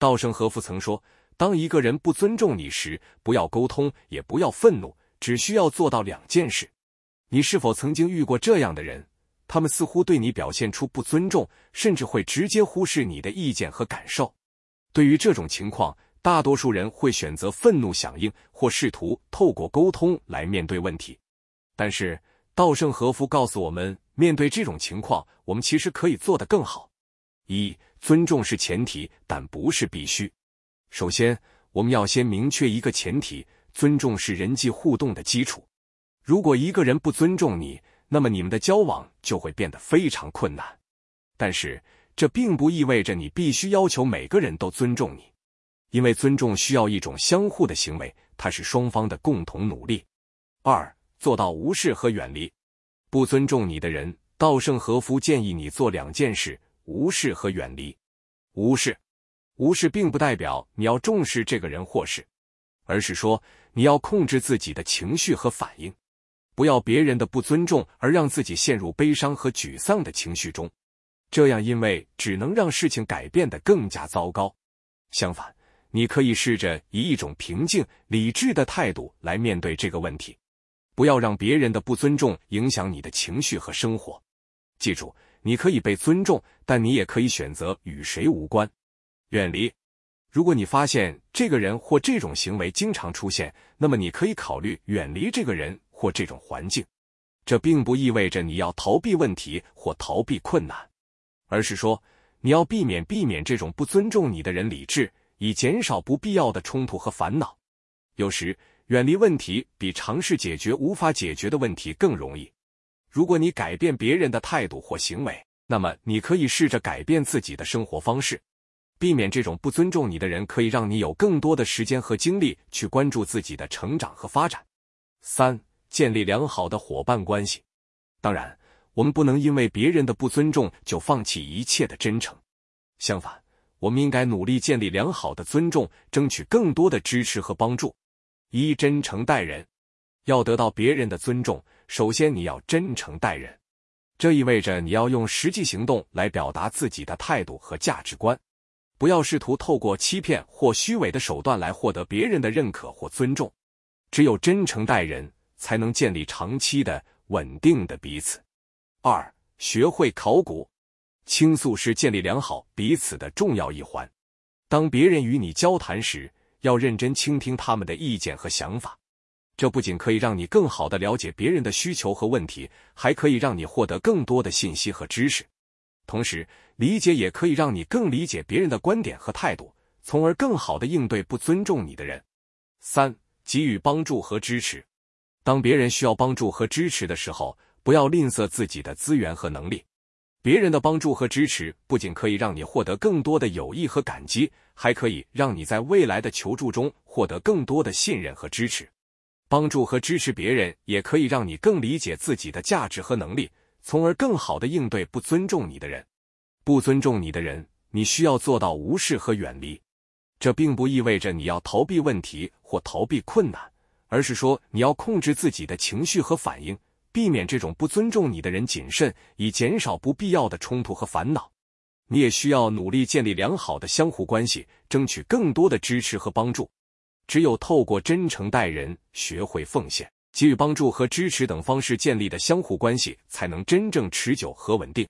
稻盛和夫曾说：“当一个人不尊重你时，不要沟通，也不要愤怒，只需要做到两件事。”你是否曾经遇过这样的人？他们似乎对你表现出不尊重，甚至会直接忽视你的意见和感受。对于这种情况，大多数人会选择愤怒响应，或试图透过沟通来面对问题。但是，稻盛和夫告诉我们，面对这种情况，我们其实可以做得更好。一，尊重是前提，但不是必须。首先，我们要先明确一个前提：尊重是人际互动的基础。如果一个人不尊重你，那么你们的交往就会变得非常困难，但是这并不意味着你必须要求每个人都尊重你，因为尊重需要一种相互的行为，它是双方的共同努力。二，做到无视和远离不尊重你的人。稻盛和夫建议你做两件事：无视和远离。无视，无视并不代表你要重视这个人或事，而是说你要控制自己的情绪和反应。不要别人的不尊重而让自己陷入悲伤和沮丧的情绪中，这样因为只能让事情改变的更加糟糕。相反，你可以试着以一种平静、理智的态度来面对这个问题。不要让别人的不尊重影响你的情绪和生活。记住，你可以被尊重，但你也可以选择与谁无关。远离。如果你发现这个人或这种行为经常出现，那么你可以考虑远离这个人。或这种环境，这并不意味着你要逃避问题或逃避困难，而是说你要避免避免这种不尊重你的人，理智以减少不必要的冲突和烦恼。有时远离问题比尝试解决无法解决的问题更容易。如果你改变别人的态度或行为，那么你可以试着改变自己的生活方式。避免这种不尊重你的人，可以让你有更多的时间和精力去关注自己的成长和发展。三。建立良好的伙伴关系。当然，我们不能因为别人的不尊重就放弃一切的真诚。相反，我们应该努力建立良好的尊重，争取更多的支持和帮助。一、真诚待人。要得到别人的尊重，首先你要真诚待人。这意味着你要用实际行动来表达自己的态度和价值观，不要试图透过欺骗或虚伪的手段来获得别人的认可或尊重。只有真诚待人。才能建立长期的稳定的彼此。二，学会考古，倾诉是建立良好彼此的重要一环。当别人与你交谈时，要认真倾听他们的意见和想法。这不仅可以让你更好的了解别人的需求和问题，还可以让你获得更多的信息和知识。同时，理解也可以让你更理解别人的观点和态度，从而更好的应对不尊重你的人。三，给予帮助和支持。当别人需要帮助和支持的时候，不要吝啬自己的资源和能力。别人的帮助和支持不仅可以让你获得更多的友谊和感激，还可以让你在未来的求助中获得更多的信任和支持。帮助和支持别人也可以让你更理解自己的价值和能力，从而更好的应对不尊重你的人。不尊重你的人，你需要做到无视和远离。这并不意味着你要逃避问题或逃避困难。而是说，你要控制自己的情绪和反应，避免这种不尊重你的人，谨慎以减少不必要的冲突和烦恼。你也需要努力建立良好的相互关系，争取更多的支持和帮助。只有透过真诚待人、学会奉献、给予帮助和支持等方式建立的相互关系，才能真正持久和稳定。